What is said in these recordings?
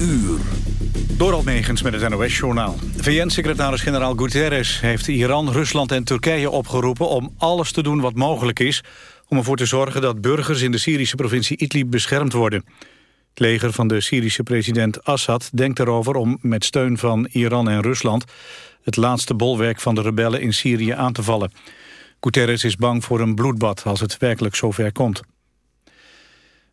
uur. Door Megens met het NOS-journaal. VN-secretaris-generaal Guterres heeft Iran, Rusland en Turkije opgeroepen... om alles te doen wat mogelijk is... om ervoor te zorgen dat burgers in de Syrische provincie Idlib beschermd worden. Het leger van de Syrische president Assad denkt erover om met steun van Iran en Rusland... het laatste bolwerk van de rebellen in Syrië aan te vallen. Guterres is bang voor een bloedbad als het werkelijk zover komt.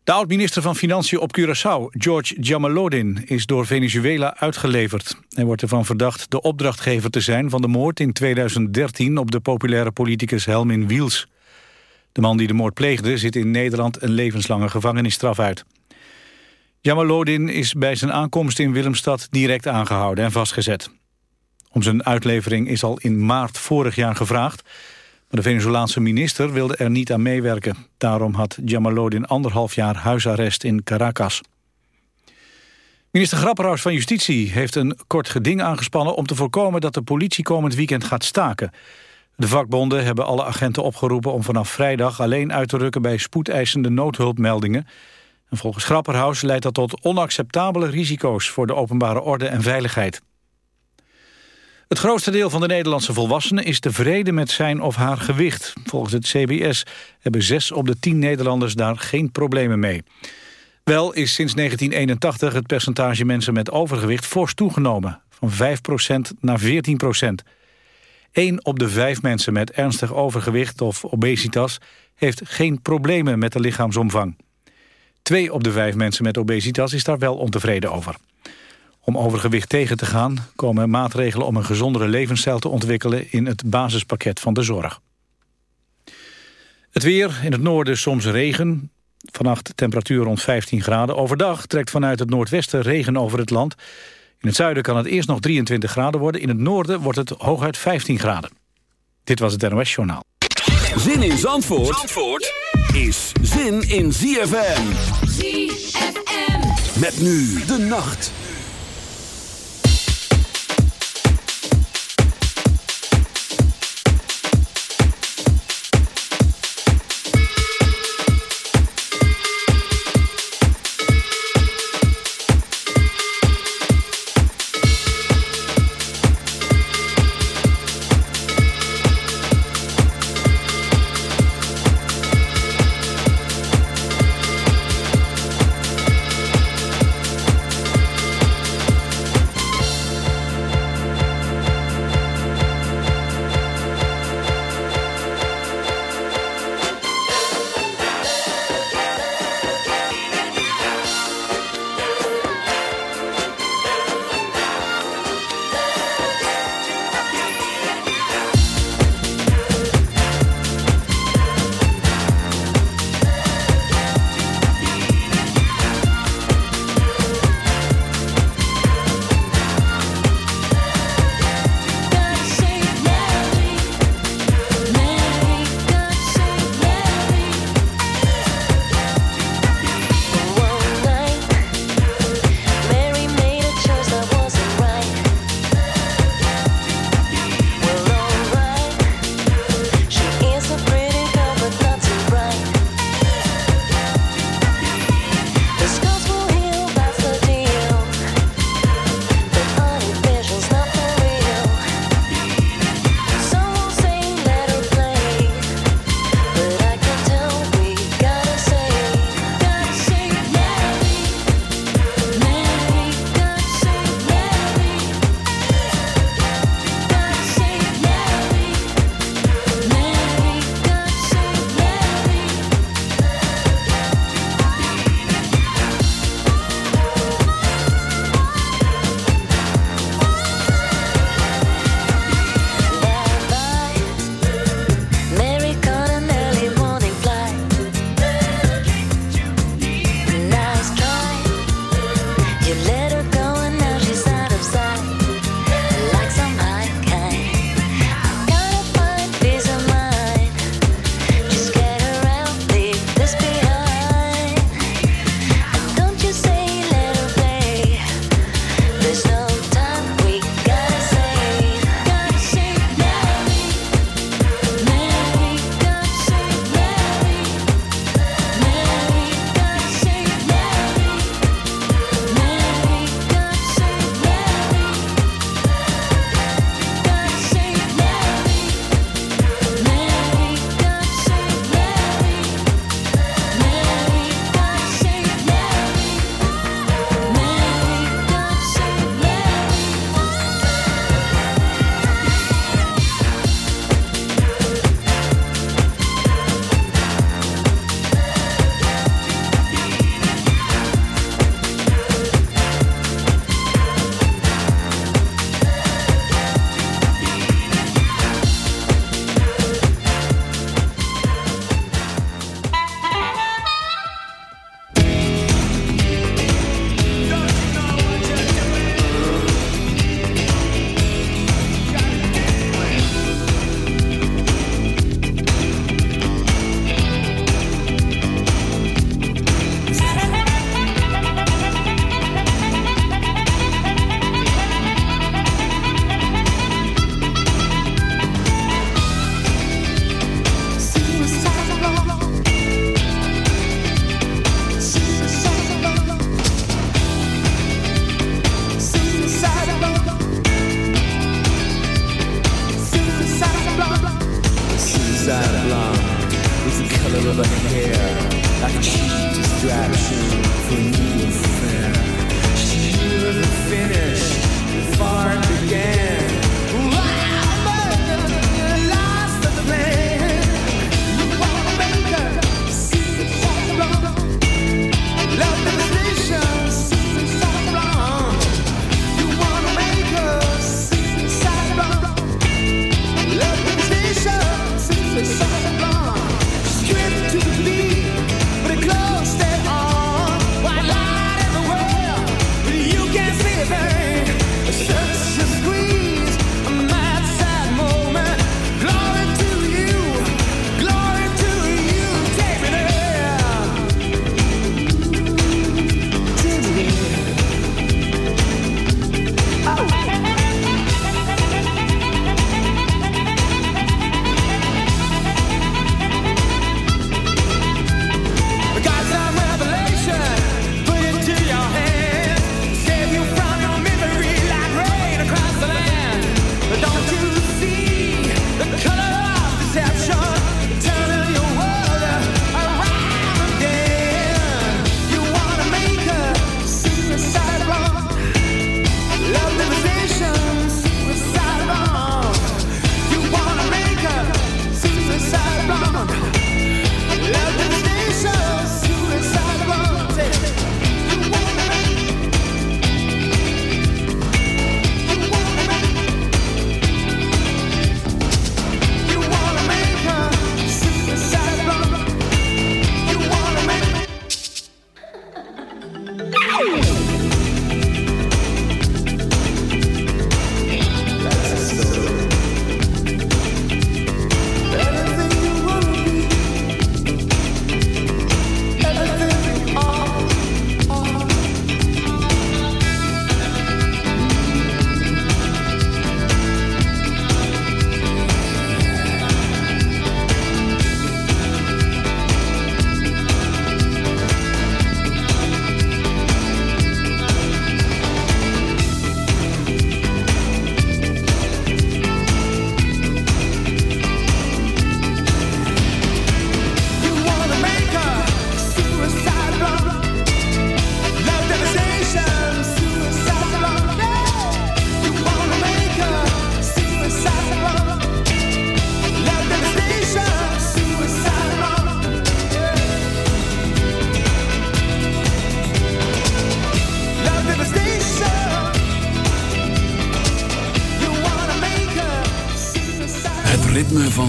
De oud-minister van Financiën op Curaçao, George Jamalodin, is door Venezuela uitgeleverd. Hij wordt ervan verdacht de opdrachtgever te zijn van de moord in 2013 op de populaire politicus Helmin Wiels. De man die de moord pleegde zit in Nederland een levenslange gevangenisstraf uit. Jamalodin is bij zijn aankomst in Willemstad direct aangehouden en vastgezet. Om zijn uitlevering is al in maart vorig jaar gevraagd... Maar de Venezolaanse minister wilde er niet aan meewerken. Daarom had Jamalodin anderhalf jaar huisarrest in Caracas. Minister Grapperhaus van Justitie heeft een kort geding aangespannen... om te voorkomen dat de politie komend weekend gaat staken. De vakbonden hebben alle agenten opgeroepen om vanaf vrijdag... alleen uit te rukken bij spoedeisende noodhulpmeldingen. En volgens Grapperhaus leidt dat tot onacceptabele risico's... voor de openbare orde en veiligheid. Het grootste deel van de Nederlandse volwassenen is tevreden met zijn of haar gewicht. Volgens het CBS hebben zes op de tien Nederlanders daar geen problemen mee. Wel is sinds 1981 het percentage mensen met overgewicht fors toegenomen. Van 5% naar 14% Eén op de vijf mensen met ernstig overgewicht of obesitas... heeft geen problemen met de lichaamsomvang. Twee op de vijf mensen met obesitas is daar wel ontevreden over. Om overgewicht tegen te gaan komen maatregelen om een gezondere levensstijl te ontwikkelen in het basispakket van de zorg. Het weer, in het noorden soms regen. Vannacht temperatuur rond 15 graden. Overdag trekt vanuit het noordwesten regen over het land. In het zuiden kan het eerst nog 23 graden worden. In het noorden wordt het hooguit 15 graden. Dit was het NOS Journaal. Zin in Zandvoort, Zandvoort is zin in ZFM. ZFM. Met nu de nacht.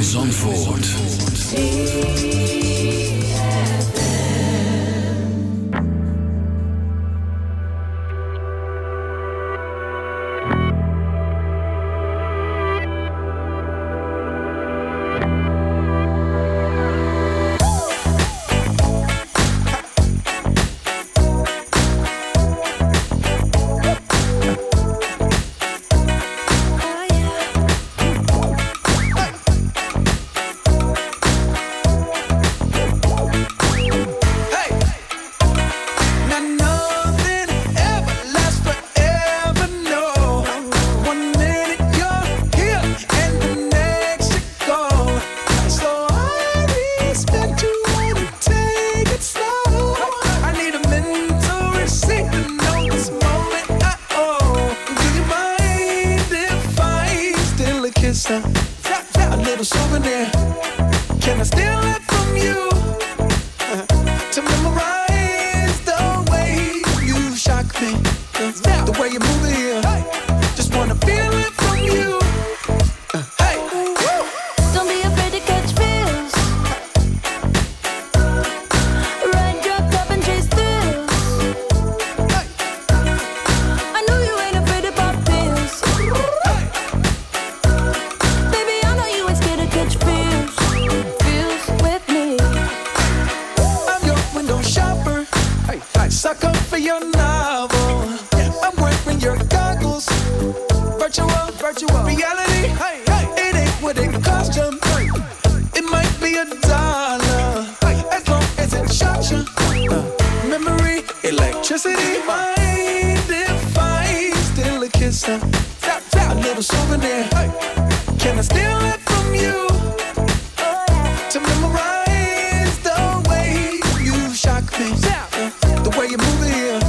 Zandvoort. sister. A little souvenir. Can I steal it from you? To memorize the way you shock me. The way you move it.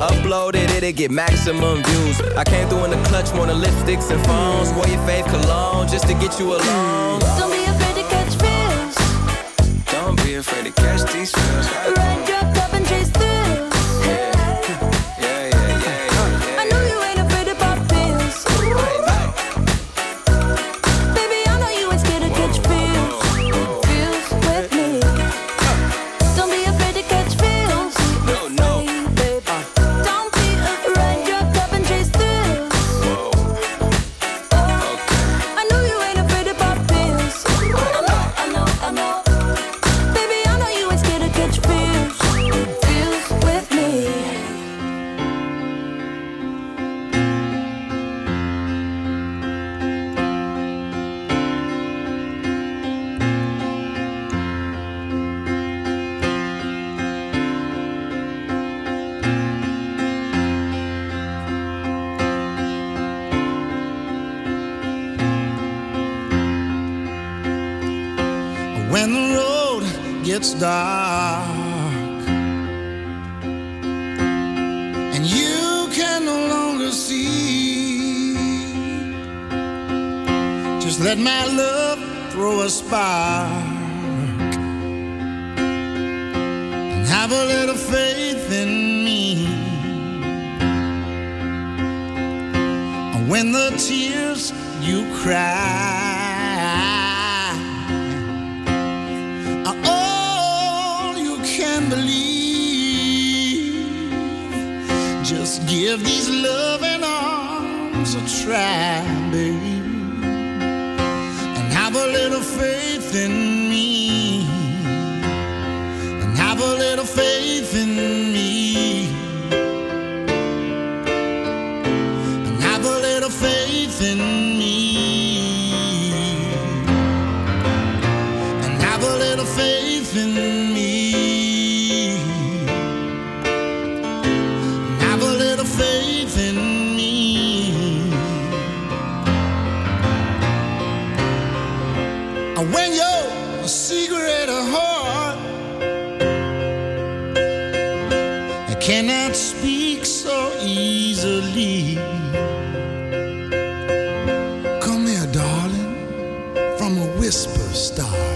upload it, it'll get maximum views. I came through in the clutch more than lipsticks and phones. Wore your fave cologne just to get you alone. Don't be afraid to catch feels. Don't be afraid to catch these feels. Run, have from a whisper start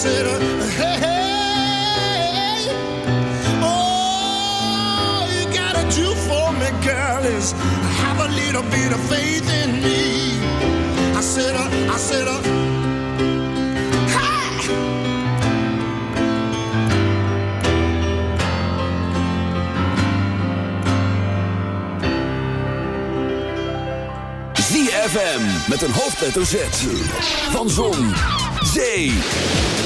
Said, hey, hey, all you gotta do for me, girl, is have a little bit of faith in me. I said, uh, I said, uh. ZFM met een hoofdletter Z. Van Zon, Zee,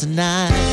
Tonight.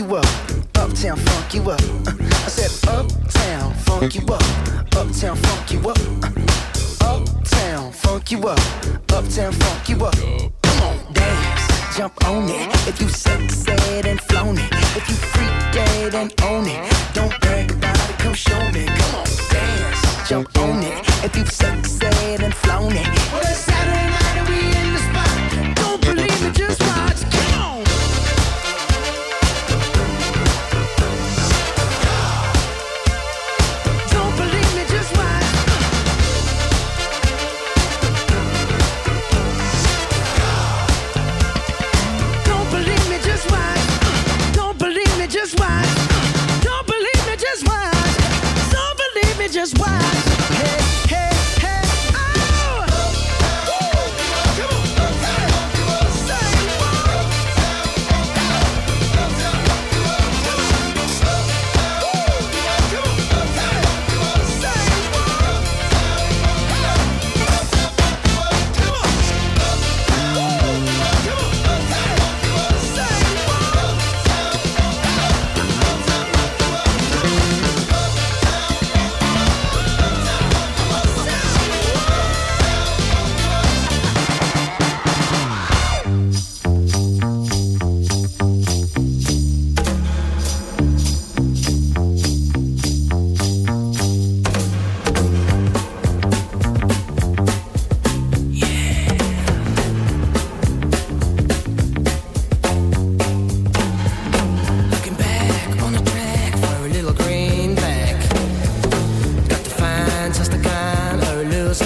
you up, uptown funk you up. Uh, I said uptown funk you up, uptown funk you up, uh, uptown funk you up, uptown funk you up. Come on, dance, jump on it. If you sexed and flown it, if you freaked dead and own it, don't brag about it, come show me. Come on, dance, jump on it. If you sexed and flown it, well it's Saturday night.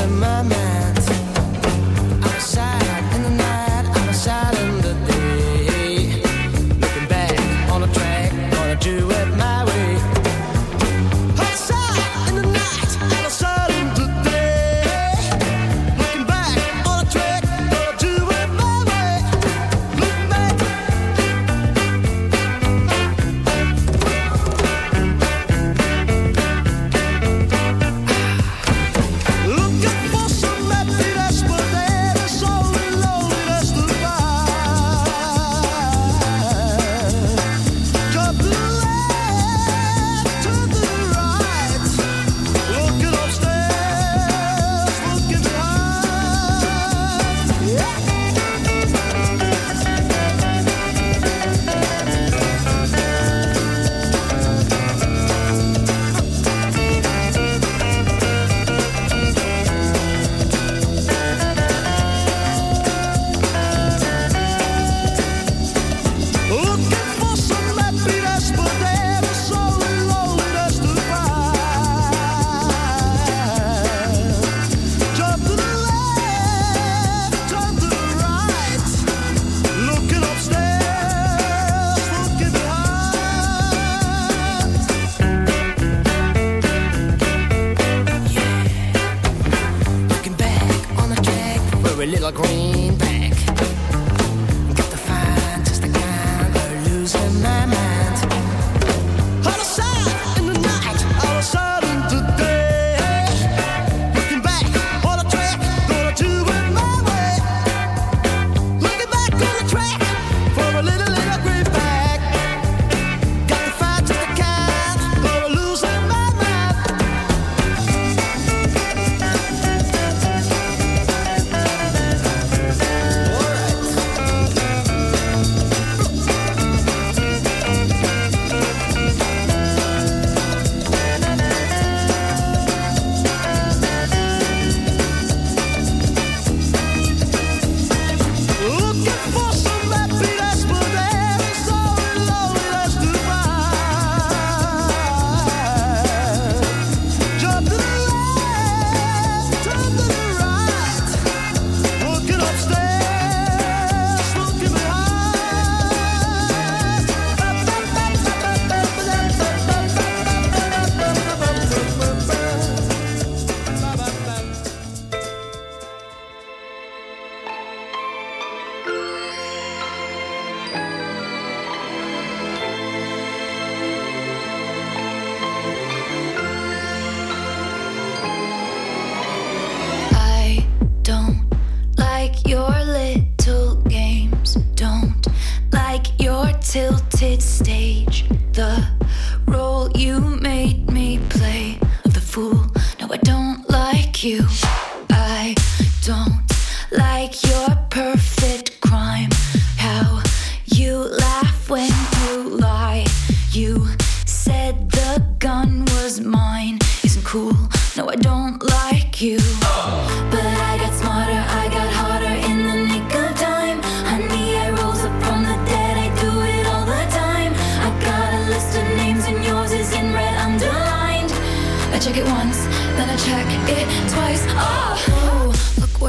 my mind.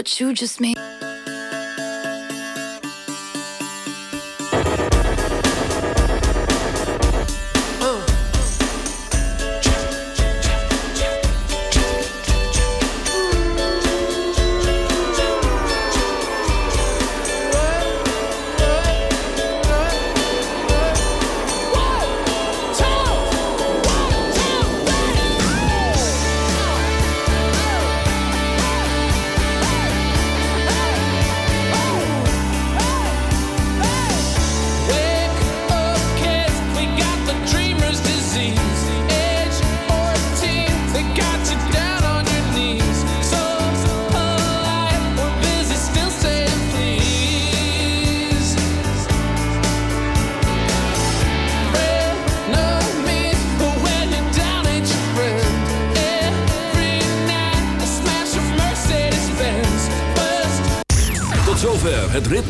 What you just made.